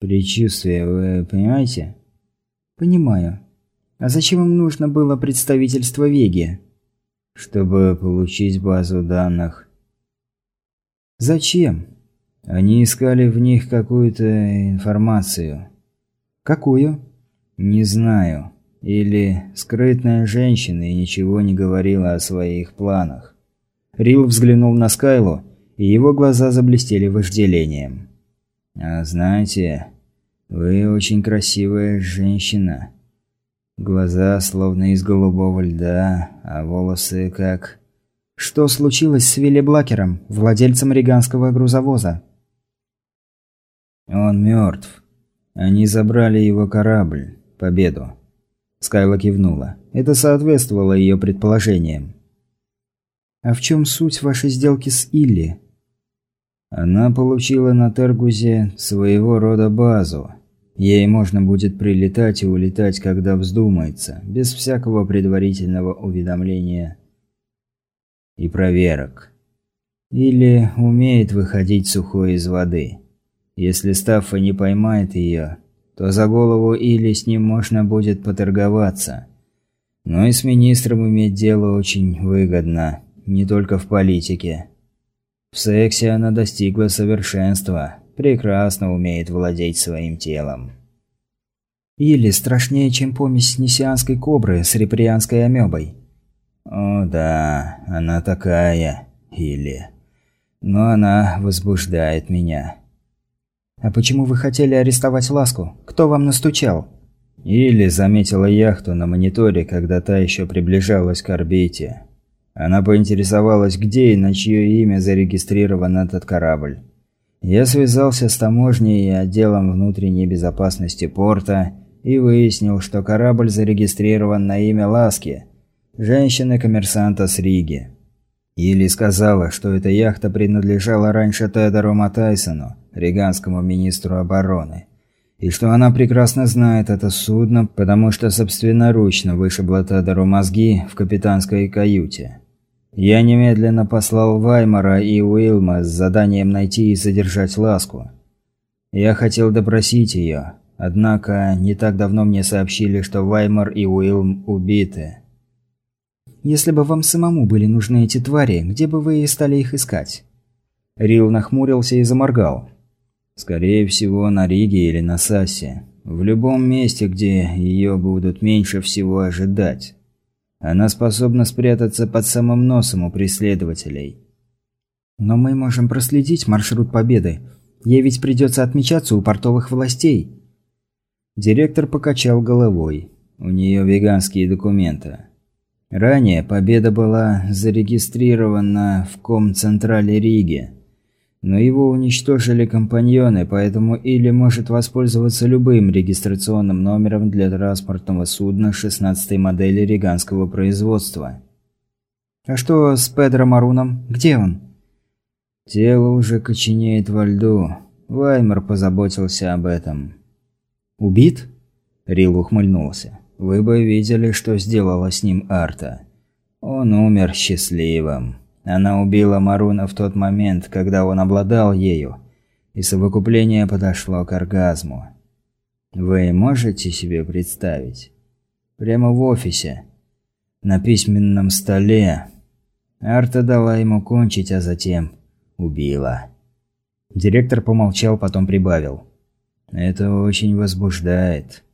Предчувствие, вы понимаете? Понимаю. А зачем им нужно было представительство Веги? Чтобы получить базу данных. Зачем? Они искали в них какую-то информацию. Какую? Не знаю. Или скрытная женщина и ничего не говорила о своих планах. Рил взглянул на Скайлу, и его глаза заблестели вожделением. «А знаете, вы очень красивая женщина. Глаза словно из голубого льда, а волосы как...» «Что случилось с Вилли Блакером, владельцем риганского грузовоза?» «Он мертв. Они забрали его корабль. Победу». Скайла кивнула. Это соответствовало ее предположениям. «А в чем суть вашей сделки с Илли?» Она получила на Тергузе своего рода базу. Ей можно будет прилетать и улетать, когда вздумается, без всякого предварительного уведомления и проверок. Или умеет выходить сухой из воды. Если Стаффа не поймает ее, то за голову или с ним можно будет поторговаться. Но и с министром иметь дело очень выгодно, не только в политике. В сексе она достигла совершенства, прекрасно умеет владеть своим телом. Или страшнее, чем помесь несианской кобры с реприанской амебой. О да, она такая, Или. Но она возбуждает меня. А почему вы хотели арестовать Ласку? Кто вам настучал? Или заметила яхту на мониторе, когда та еще приближалась к орбите. Она поинтересовалась, где и на чье имя зарегистрирован этот корабль. Я связался с таможней и отделом внутренней безопасности порта и выяснил, что корабль зарегистрирован на имя Ласки, женщины-коммерсанта с Риги. Или сказала, что эта яхта принадлежала раньше Тедору Матайсону, риганскому министру обороны, и что она прекрасно знает это судно, потому что собственноручно вышибла Тедору мозги в капитанской каюте. Я немедленно послал Ваймара и Уилма с заданием найти и задержать Ласку. Я хотел допросить ее, однако не так давно мне сообщили, что Ваймар и Уилм убиты. Если бы вам самому были нужны эти твари, где бы вы и стали их искать? Рил нахмурился и заморгал. Скорее всего, на Риге или на Сассе. В любом месте, где ее будут меньше всего ожидать. Она способна спрятаться под самым носом у преследователей. Но мы можем проследить маршрут победы. Ей ведь придется отмечаться у портовых властей. Директор покачал головой. У нее веганские документы. Ранее победа была зарегистрирована в Комцентрале Риги. Но его уничтожили компаньоны, поэтому Или может воспользоваться любым регистрационным номером для транспортного судна 16-й модели риганского производства. А что с Педро Маруном? Где он? Тело уже коченеет во льду. Ваймер позаботился об этом. Убит? Рил ухмыльнулся. Вы бы видели, что сделала с ним Арта. Он умер счастливым. Она убила Маруна в тот момент, когда он обладал ею, и совокупление подошло к оргазму. Вы можете себе представить? Прямо в офисе, на письменном столе. Арта дала ему кончить, а затем убила. Директор помолчал, потом прибавил. «Это очень возбуждает.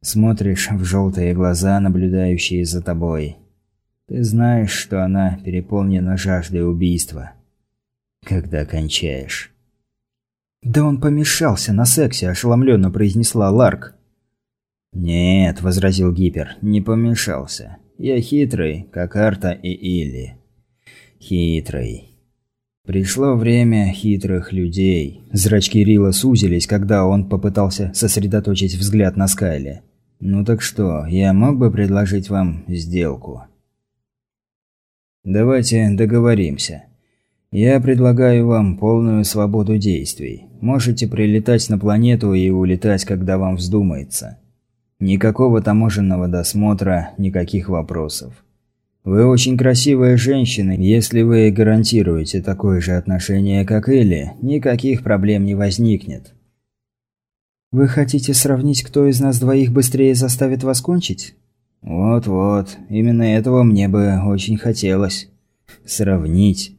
Смотришь в желтые глаза, наблюдающие за тобой. Ты знаешь, что она переполнена жаждой убийства. Когда кончаешь. «Да он помешался на сексе», – ошеломленно произнесла Ларк. «Нет», – возразил Гипер, – «не помешался. Я хитрый, как Арта и Илли. Хитрый». Пришло время хитрых людей. Зрачки Рила сузились, когда он попытался сосредоточить взгляд на Скайле. «Ну так что, я мог бы предложить вам сделку?» Давайте договоримся. Я предлагаю вам полную свободу действий. Можете прилетать на планету и улетать, когда вам вздумается. Никакого таможенного досмотра, никаких вопросов. Вы очень красивая женщина, если вы гарантируете такое же отношение, как Элли, никаких проблем не возникнет. «Вы хотите сравнить, кто из нас двоих быстрее заставит вас кончить?» «Вот-вот, именно этого мне бы очень хотелось. Сравнить».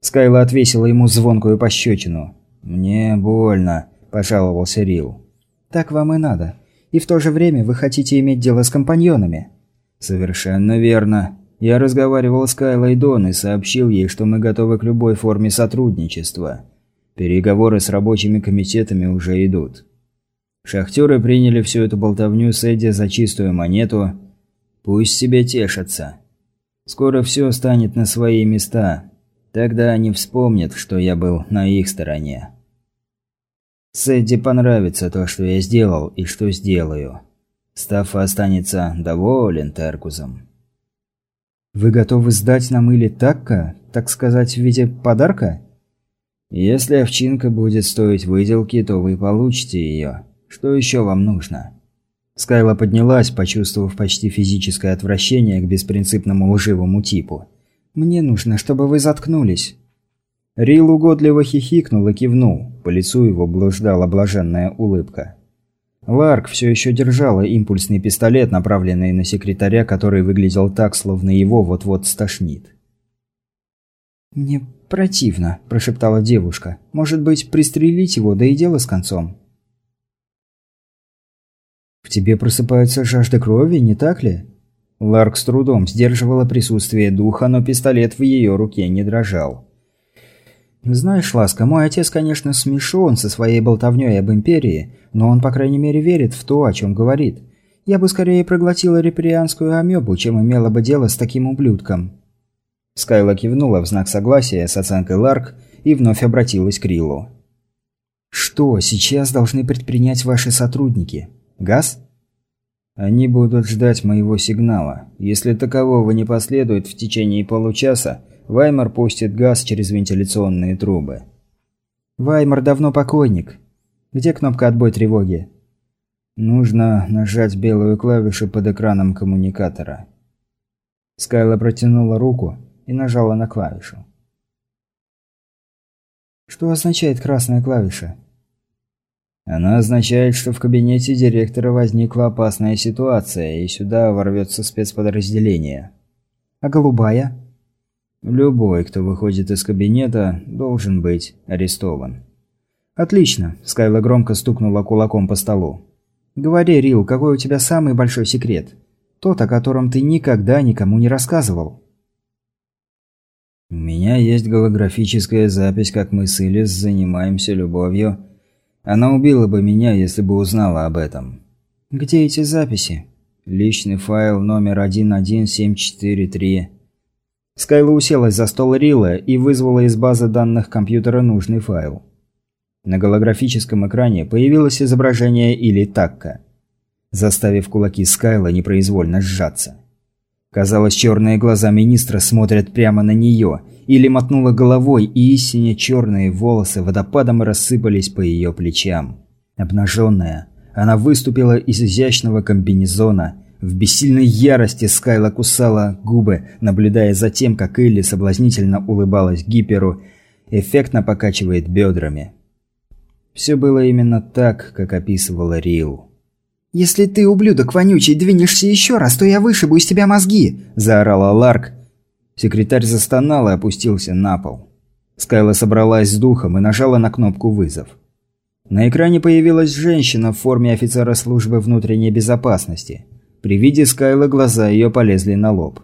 Скайла отвесила ему звонкую пощечину. «Мне больно», – пожаловался Рил. «Так вам и надо. И в то же время вы хотите иметь дело с компаньонами». «Совершенно верно. Я разговаривал с Кайлой Дон и сообщил ей, что мы готовы к любой форме сотрудничества. Переговоры с рабочими комитетами уже идут. Шахтеры приняли всю эту болтовню с Эдди за чистую монету. Пусть себе тешатся. Скоро все станет на свои места. Тогда они вспомнят, что я был на их стороне. Сэдди понравится то, что я сделал и что сделаю. Стаффа останется доволен Теркузом. «Вы готовы сдать нам или такка, так сказать, в виде подарка?» «Если овчинка будет стоить выделки, то вы получите ее. Что еще вам нужно?» Скайла поднялась, почувствовав почти физическое отвращение к беспринципному лживому типу. «Мне нужно, чтобы вы заткнулись». Рил угодливо хихикнул и кивнул. По лицу его блуждала блаженная улыбка. Ларк все еще держала импульсный пистолет, направленный на секретаря, который выглядел так, словно его вот-вот стошнит. «Мне противно», – прошептала девушка. «Может быть, пристрелить его, да и дело с концом?» «В тебе просыпается жажда крови, не так ли?» Ларк с трудом сдерживала присутствие духа, но пистолет в ее руке не дрожал. «Знаешь, Ласка, мой отец, конечно, смешон со своей болтовней об Империи, но он, по крайней мере, верит в то, о чем говорит. Я бы скорее проглотила реперианскую амебу, чем имела бы дело с таким ублюдком». Скайла кивнула в знак согласия с оценкой Ларк и вновь обратилась к Рилу. «Что сейчас должны предпринять ваши сотрудники? Газ?» Они будут ждать моего сигнала. Если такового не последует в течение получаса, Ваймар пустит газ через вентиляционные трубы. Ваймар давно покойник. Где кнопка «Отбой тревоги»? Нужно нажать белую клавишу под экраном коммуникатора. Скайла протянула руку и нажала на клавишу. Что означает красная клавиша? Она означает, что в кабинете директора возникла опасная ситуация, и сюда ворвется спецподразделение. А голубая? Любой, кто выходит из кабинета, должен быть арестован. Отлично, Скайла громко стукнула кулаком по столу. Говори, Рил, какой у тебя самый большой секрет? Тот, о котором ты никогда никому не рассказывал. У меня есть голографическая запись, как мы с Илис занимаемся любовью она убила бы меня, если бы узнала об этом. Где эти записи? Личный файл номер 11743. Скайла уселась за стол Рила и вызвала из базы данных компьютера нужный файл. На голографическом экране появилось изображение или такка, заставив кулаки Скайла непроизвольно сжаться. Казалось, черные глаза министра смотрят прямо на нее, или мотнула головой, и истине черные волосы водопадом рассыпались по ее плечам. Обнаженная, она выступила из изящного комбинезона. В бессильной ярости Скайла кусала губы, наблюдая за тем, как Элли соблазнительно улыбалась Гиперу, эффектно покачивает бедрами. Все было именно так, как описывала Рил. «Если ты, ублюдок вонючий, двинешься еще раз, то я вышибу из тебя мозги!» – заорала Ларк, Секретарь застонал и опустился на пол. Скайла собралась с духом и нажала на кнопку «Вызов». На экране появилась женщина в форме офицера службы внутренней безопасности. При виде Скайла глаза ее полезли на лоб.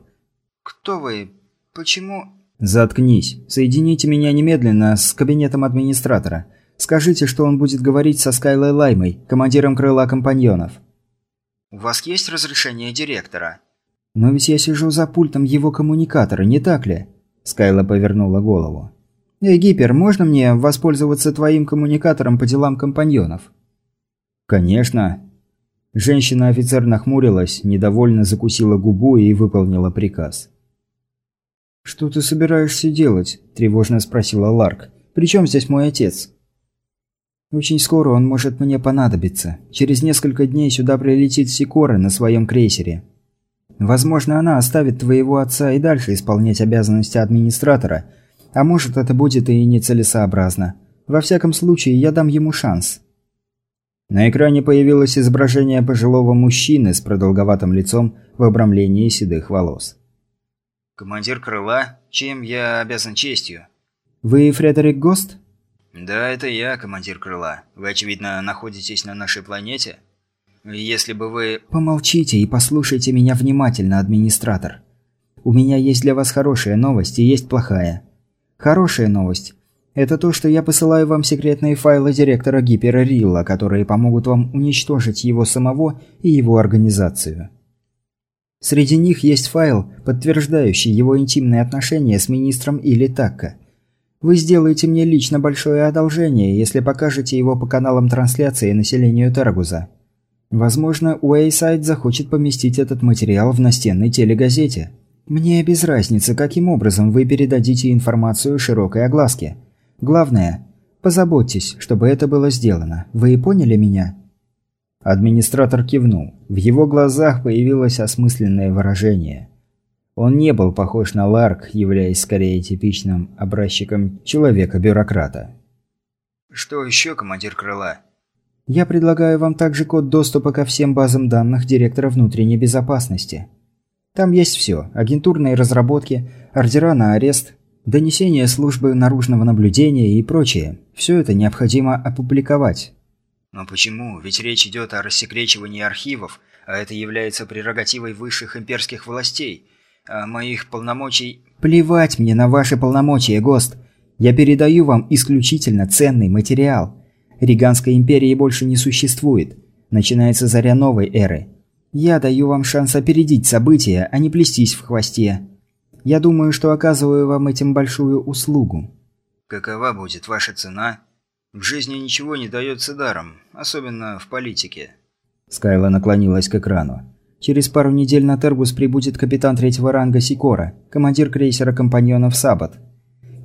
«Кто вы? Почему...» «Заткнись. Соедините меня немедленно с кабинетом администратора. Скажите, что он будет говорить со Скайлой Лаймой, командиром крыла компаньонов». «У вас есть разрешение директора?» «Но ведь я сижу за пультом его коммуникатора, не так ли?» Скайла повернула голову. «Эй, Гипер, можно мне воспользоваться твоим коммуникатором по делам компаньонов?» «Конечно». Женщина-офицер нахмурилась, недовольно закусила губу и выполнила приказ. «Что ты собираешься делать?» – тревожно спросила Ларк. «При чем здесь мой отец?» «Очень скоро он может мне понадобиться. Через несколько дней сюда прилетит Сикора на своем крейсере. Возможно, она оставит твоего отца и дальше исполнять обязанности администратора, а может, это будет и нецелесообразно. Во всяком случае, я дам ему шанс». На экране появилось изображение пожилого мужчины с продолговатым лицом в обрамлении седых волос. «Командир крыла? Чем я обязан честью?» «Вы Фредерик Гост?» «Да, это я, командир крыла. Вы, очевидно, находитесь на нашей планете? Если бы вы...» «Помолчите и послушайте меня внимательно, администратор. У меня есть для вас хорошая новость и есть плохая. Хорошая новость – это то, что я посылаю вам секретные файлы директора Гипера Рилла, которые помогут вам уничтожить его самого и его организацию. Среди них есть файл, подтверждающий его интимные отношения с министром или Такко – вы сделаете мне лично большое одолжение, если покажете его по каналам трансляции населению Тарагуза. Возможно, Уэйсайд захочет поместить этот материал в настенной телегазете. Мне без разницы, каким образом вы передадите информацию широкой огласке. Главное, позаботьтесь, чтобы это было сделано. Вы поняли меня?» Администратор кивнул. В его глазах появилось осмысленное выражение – он не был похож на Ларк, являясь скорее типичным образчиком человека-бюрократа. «Что еще, командир крыла?» «Я предлагаю вам также код доступа ко всем базам данных директора внутренней безопасности. Там есть все – агентурные разработки, ордера на арест, донесения службы наружного наблюдения и прочее. Все это необходимо опубликовать». «Но почему? Ведь речь идет о рассекречивании архивов, а это является прерогативой высших имперских властей – а моих полномочий... Плевать мне на ваши полномочия, ГОСТ. Я передаю вам исключительно ценный материал. Риганской империи больше не существует. Начинается заря новой эры. Я даю вам шанс опередить события, а не плестись в хвосте. Я думаю, что оказываю вам этим большую услугу. Какова будет ваша цена? В жизни ничего не дается даром, особенно в политике. Скайла наклонилась к экрану. Через пару недель на Тергус прибудет капитан третьего ранга Сикора, командир крейсера компаньонов Сабат.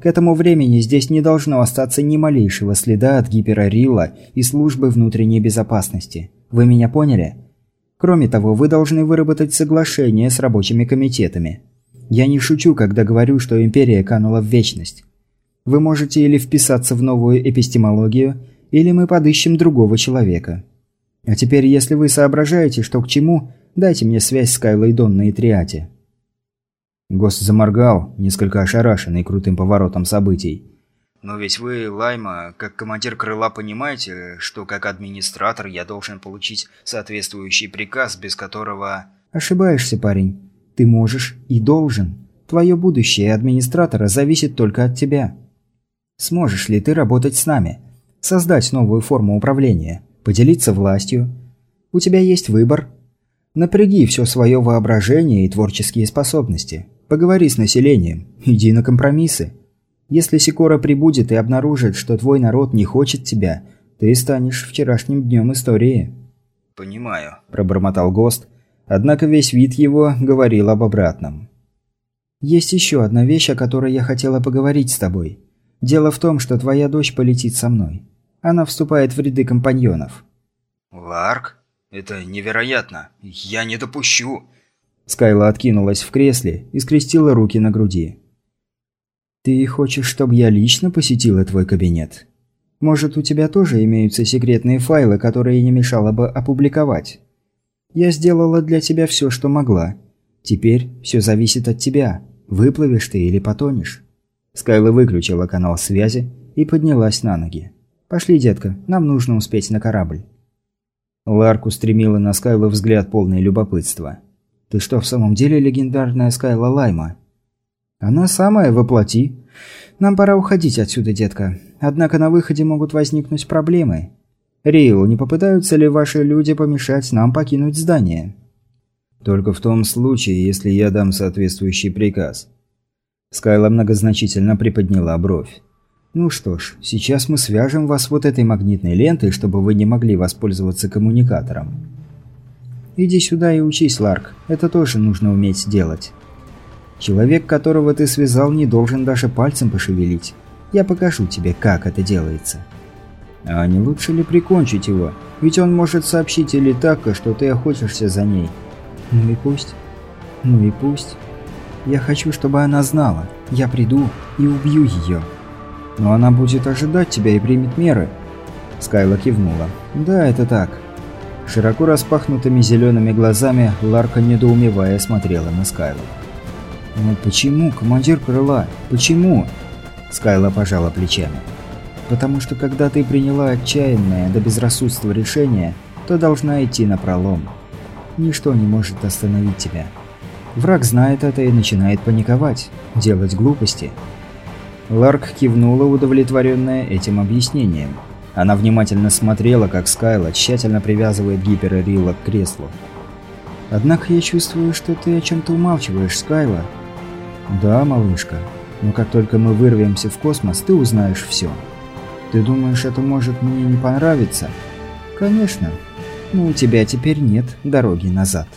К этому времени здесь не должно остаться ни малейшего следа от Гипера Рилла и службы внутренней безопасности. Вы меня поняли? Кроме того, вы должны выработать соглашение с рабочими комитетами. Я не шучу, когда говорю, что Империя канула в вечность. Вы можете или вписаться в новую эпистемологию, или мы подыщем другого человека. А теперь, если вы соображаете, что к чему, Дайте мне связь с Кайлой Донной и Триати». Гост заморгал, несколько ошарашенный крутым поворотом событий. «Но ведь вы, Лайма, как командир крыла, понимаете, что как администратор я должен получить соответствующий приказ, без которого...» «Ошибаешься, парень. Ты можешь и должен. Твое будущее администратора зависит только от тебя. Сможешь ли ты работать с нами? Создать новую форму управления? Поделиться властью? У тебя есть выбор Напряги все свое воображение и творческие способности. Поговори с населением. Иди на компромиссы. Если Сикора прибудет и обнаружит, что твой народ не хочет тебя, ты станешь вчерашним днем истории». «Понимаю», – пробормотал ГОСТ, однако весь вид его говорил об обратном. «Есть еще одна вещь, о которой я хотела поговорить с тобой. Дело в том, что твоя дочь полетит со мной. Она вступает в ряды компаньонов». «Ларк?» «Это невероятно! Я не допущу!» Скайла откинулась в кресле и скрестила руки на груди. «Ты хочешь, чтобы я лично посетила твой кабинет? Может, у тебя тоже имеются секретные файлы, которые не мешало бы опубликовать? Я сделала для тебя все, что могла. Теперь все зависит от тебя. Выплывешь ты или потонешь?» Скайла выключила канал связи и поднялась на ноги. «Пошли, детка, нам нужно успеть на корабль». Ларк устремила на Скайла взгляд полное любопытства. «Ты что, в самом деле легендарная Скайла Лайма?» «Она самая, воплоти. Нам пора уходить отсюда, детка. Однако на выходе могут возникнуть проблемы. Рио, не попытаются ли ваши люди помешать нам покинуть здание?» «Только в том случае, если я дам соответствующий приказ». Скайла многозначительно приподняла бровь. Ну что ж, сейчас мы свяжем вас вот этой магнитной лентой, чтобы вы не могли воспользоваться коммуникатором. Иди сюда и учись, Ларк. Это тоже нужно уметь делать. Человек, которого ты связал, не должен даже пальцем пошевелить. Я покажу тебе, как это делается. А не лучше ли прикончить его? Ведь он может сообщить или так, что ты охотишься за ней. Ну и пусть. Ну и пусть. Я хочу, чтобы она знала. Я приду и убью ее. Но она будет ожидать тебя и примет меры. Скайла кивнула. «Да, это так». Широко распахнутыми зелеными глазами Ларка, недоумевая, смотрела на Скайлу. «Но почему, командир крыла? Почему?» Скайла пожала плечами. «Потому что когда ты приняла отчаянное до безрассудства решение, то должна идти на пролом. Ничто не может остановить тебя. Враг знает это и начинает паниковать, делать глупости». Ларк кивнула, удовлетворенная этим объяснением. Она внимательно смотрела, как Скайла тщательно привязывает Гипера Рила к креслу. «Однако я чувствую, что ты о чем-то умалчиваешь, Скайла». «Да, малышка. Но как только мы вырвемся в космос, ты узнаешь все. Ты думаешь, это может мне не понравиться?» «Конечно. Но у тебя теперь нет дороги назад».